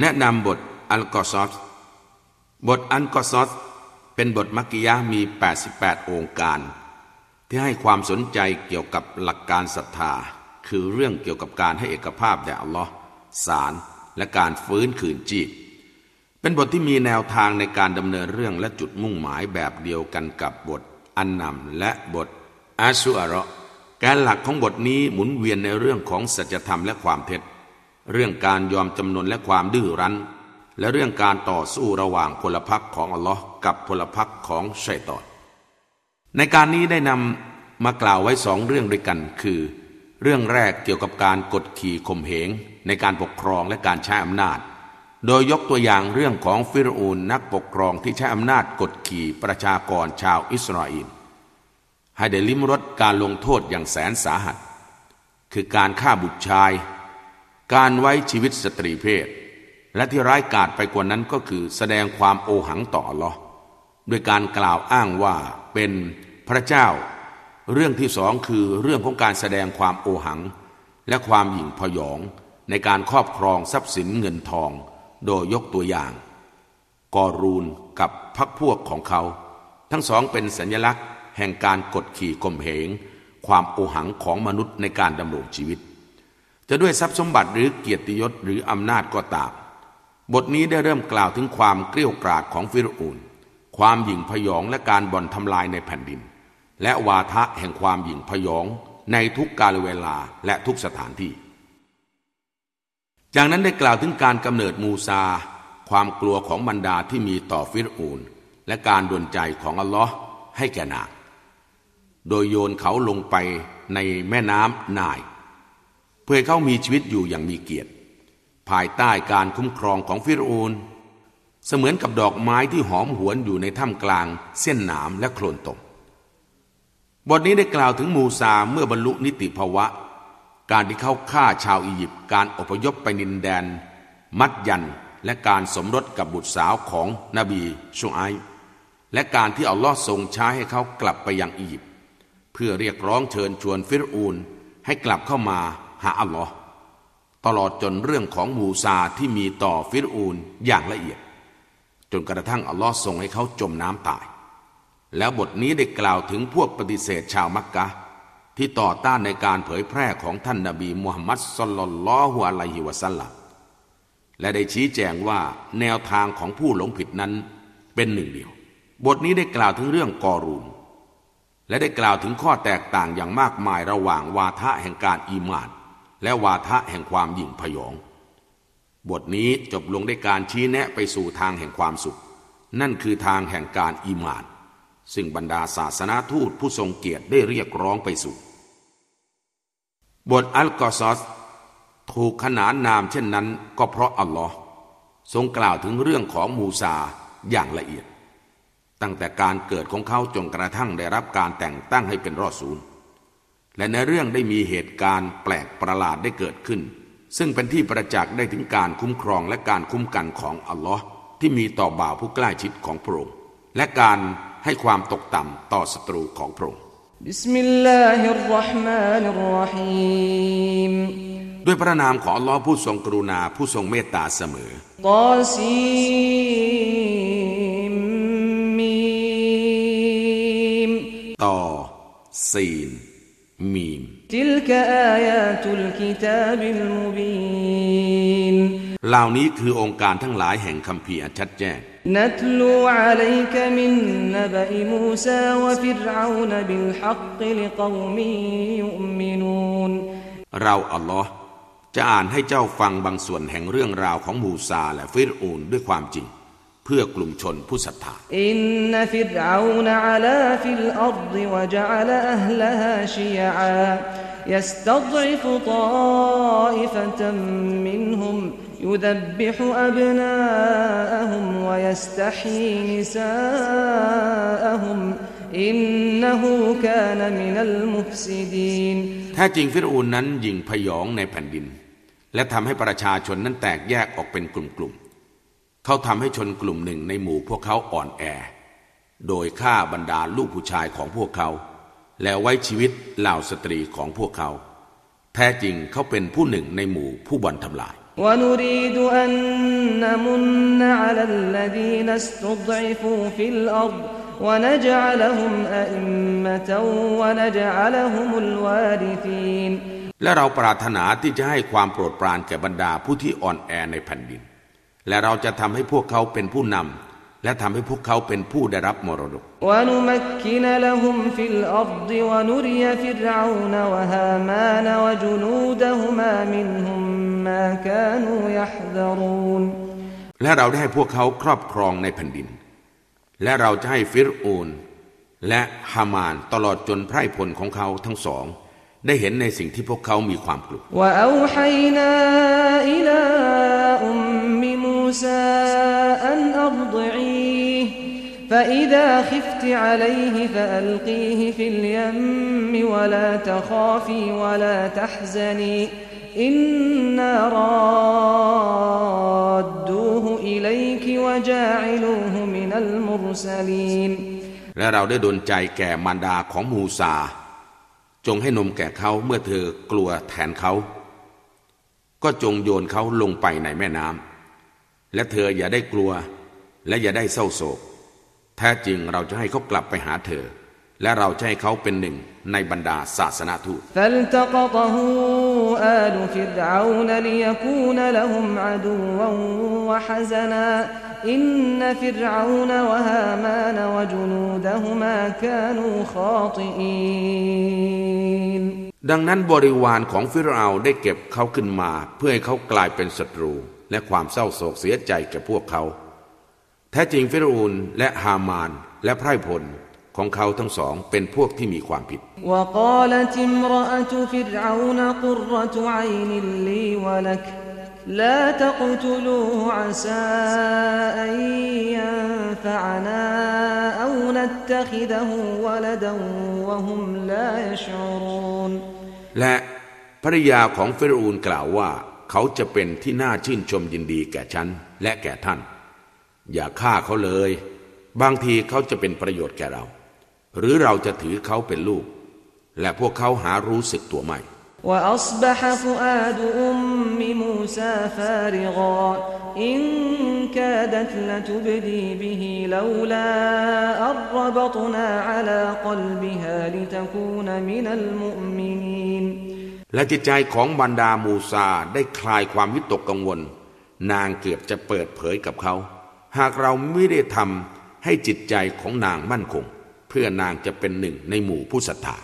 แนะนำบทอัลกอซอสบทอัลกอซอสเป็นบทมักกิยะมี 88 องค์การ ที่ให้ความสนใจเกี่ยวกับหลักการศรัทธา คือเรื่องเกี่ยวกับการให้เอกภาพแด่อัลลอฮ์สารและการฟื้นคืนจีบเป็นบทที่มีแนวทางในการดำเนินเรื่องและจุดมุ่งหมายแบบเดียวกันกับบทอันนำและบทอาชุอาระการหลักของบทนี้หมุนเวียนในเรื่องของสัจธรรมและความเท็จ เรื่องการยอมจำนนและความดื้อรั้น และเรื่องการต่อสู้ระหว่างพลพรรคของอัลลอฮ์กับพลพรรคของชัยตอน ในการนี้ได้นำมากล่าวไว้สองเรื่องด้วยกัน คือ เรื่องแรกเกี่ยวกับการกดขี่ข่มเหง ในการปกครองและการใช้อำนาจ โดยยกตัวอย่างเรื่องของฟิรอูนนักปกครองที่ใช้อำนาจกดขี่ประชากรชาวอิสราเอลให้ได้ลิ้มรสการลงโทษอย่างแสนสาหัส คือการฆ่าบุตรชาย การไว้ชีวิตสตรีเพศ และที่ร้ายกาจไปกว่านั้นก็คือแสดงความโอหังต่อหลอด้วยการกล่าวอ้างว่าเป็นพระเจ้า เรื่องที่สองคือเรื่องของการแสดงความโอหัง และความหยิ่งพยอง ในการครอบครองทรัพย์สินเงินทอง โดยยกตัวอย่าง กอรูนกับพักพวกของเขา ทั้งสองเป็นสัญลักษณ์ แห่งการกดขี่ข่มเหงความโอหังของมนุษย์ในการดำรงชีวิต จะด้วยทรัพย์สมบัติหรือเกียรติยศหรืออำนาจก็ตาม บทนี้ได้เริ่มกล่าวถึงความเกลี้ยกล่อมของฟิรอูน ความหยิ่งพยองและการบ่อนทำลายในแผ่นดิน และวาทะแห่งความหยิ่งพยองในทุกกาลเวลาและทุกสถานที่ จากนั้นได้กล่าวถึงการกำเนิดมูซา ความกลัวของบรรดาที่มีต่อฟิรอูน และการดวนใจของอัลลอฮ์ให้แก่นาง โดยโยนเขาลงไปในแม่น้ำนาย เพื่อเขามีชีวิตอยู่อย่างมีเกียรติ ภายใต้การคุ้มครองของฟิรูนเสมือนกับดอกไม้ที่หอมหวนอยู่ในถ้ำกลาง เส้นหนามและโคลนตมบทนี้ได้กล่าวถึงมูซาเมื่อบรรลุนิติภาวะ การที่เขาฆ่าชาวอียิปต์การอพยพไปนินแดน มัดยันและการสมรสกับบุตรสาวของนบีชูไอและการที่อัลลอฮ์ทรงใช้ให้เขากลับไปยังอียิปต์เพื่อเรียกร้องเชิญชวนฟิรอูนให้กลับเข้ามา หาอัลลอฮ์ตลอดจนเรื่องของมูซาที่มีต่อฟิรูนอย่างละเอียด จนกระทั่งอัลลอฮ์ทรงให้เขาจมน้ำตาย แล้วบทนี้ได้กล่าวถึงพวกปฏิเสธชาวมักกะที่ต่อต้านในการเผยแพร่ของท่านนาบีมุฮัมมัดสลลัลลอฮุอะลัยฮิวะสัลลัมและได้ชี้แจงว่าแนวทางของผู้หลงผิดนั้นเป็นหนึ่งเดียว บทนี้ได้กล่าวถึงเรื่องกอรูนและได้กล่าวถึงข้อแตกต่างอย่างมากมายระหว่างวาทะแห่งการอีมาน และวาทะแห่งความหยิ่งพยอง บทนี้จบลงด้วยการชี้แนะไปสู่ทางแห่งความสุข นั่นคือทางแห่งการอีมาน ซึ่งบรรดาศาสนาทูตผู้ทรงเกียรติได้เรียกร้องไปสู่ บทอัลกอซอสถูกขนานนามเช่นนั้นก็เพราะอัลลอฮ์ทรงกล่าวถึงเรื่องของมูซาอย่างละเอียด ตั้งแต่การเกิดของเขาจนกระทั่งได้รับการแต่งตั้งให้เป็นรอดศูนย์ และในเรื่องได้มีเหตุการณ์แปลกประหลาดได้เกิดขึ้น ซึ่งเป็นที่ประจักษ์ได้ถึงการคุ้มครองและการคุ้มกันของอัลลอฮ์ที่มีต่อบ่าวผู้ใกล้ชิดของพระองค์และการให้ความตกต่ำต่อศัตรูของพระองค์ด้วยพระนามของอัลลอฮ์ผู้ทรงกรุณาผู้ทรงเมตตาเสมอตอซีطاسين ميم تلك آيات الكتاب المبينเหล่านี้คือโองการทั้งหลายแห่งคัมภีร์อันชัดแจ้งنتلو عليك من نبإ موسى وفرعون بالحق لقوم يؤمنونเราอัลลอฮ์จะอ่านให้เจ้าฟังบางส่วนแห่งเรื่องราวของมูซาและฟิรอูนด้วยความจริง เพื่อกลุ่มชนผู้ศรัทธาอินนฟิรเอานอาลาฟิลอัรฎวะจัลอัลลฮาชิยอา يستضعف طائفة منهم يذبح أبناءهم ويستحيي نساءهم إنه كان من المفسدين แท้จริงฟิรูนนั้นยิงพยองในแผ่นดิน และทำให้ประชาชนนั้นแตกแยกออกเป็นกลุ่มๆ เขาทำให้ชนกลุ่มหนึ่งในหมู่พวกเขาอ่อนแอ โดยฆ่าบรรดาลูกผู้ชายของพวกเขา แล้วไว้ชีวิตเหล่าสตรีของพวกเขา แท้จริงเขาเป็นผู้หนึ่งในหมู่ผู้บ่อนทำลาย ونريد أن نمن على الذين استضعفوا في الأرض ونجعلهم أئمة ونجعلهم الوارثين และเราปรารถนาที่จะให้ความโปรดปรานแก่บรรดาผู้ที่อ่อนแอในแผ่นดิน และเราจะทำให้พวกเขาเป็นผู้นำและทำให้พวกเขาเป็นผู้ได้รับมรดกและเราได้ให้พวกเขาครอบครองในแผ่นดิน และเราจะให้ฟิรอูนและฮามานตลอดจนไพร่พลของเขาทั้งสอง ได้เห็นในสิ่งที่พวกเขามีความกลัว موسى أن أرضعيه فإذا خفت عليه فألقيه في اليم ولا تخافي ولا تحزني إنا رادوه إليك وجاعلوه من المرسلين และเราได้ดลใจแก่มารดาของมูซา จงให้นมแก่เขาเมื่อเธอกลัวแทนเขา ก็จงโยนเขาลงไปในแม่น้ำ และเธออย่าได้กลัว และอย่าได้เศร้าโศก แท้จริงเราจะให้เขากลับไปหาเธอ และเราจะให้เขาเป็นหนึ่งในบรรดาศาสนาทูตดังนั้นบริวารของฟิรเอาได้เก็บเขาขึ้นมา เพื่อให้เขากลายเป็นศัตรู และความเศร้าโศกเสียใจแก่พวกเขา แท้จริงฟิรอูนและฮามานและไพร่พลของเขาทั้งสองเป็นพวกที่มีความผิด وقالت امرأة فرعون قرة عين لي ولك لا تقتلوه عسى أن ينفعنا أو نتخذه ولدا وهم لا يشعرون และภริยาของฟิรอูนกล่าวว่า เขาจะเป็นที่น่าชื่นชมยินดีแก่ฉันและแก่ท่าน อย่าฆ่าเขาเลย บางทีเขาจะเป็นประโยชน์แก่เรา หรือเราจะถือเขาเป็นลูก และพวกเขาหารู้สึกตัวไม่ وأصبح فؤاد أم موسى فارغا إن كادت لتبدي به لولا أن ربطنا على قلبها لتكون من المؤمنين และจิตใจของบรรดามูซาได้คลายความวิตกกังวล นางเกือบจะเปิดเผยกับเขา หากเราไม่ได้ทำให้จิตใจของนางมั่นคง เพื่อนางจะเป็นหนึ่งในหมู่ผู้ศรัทธา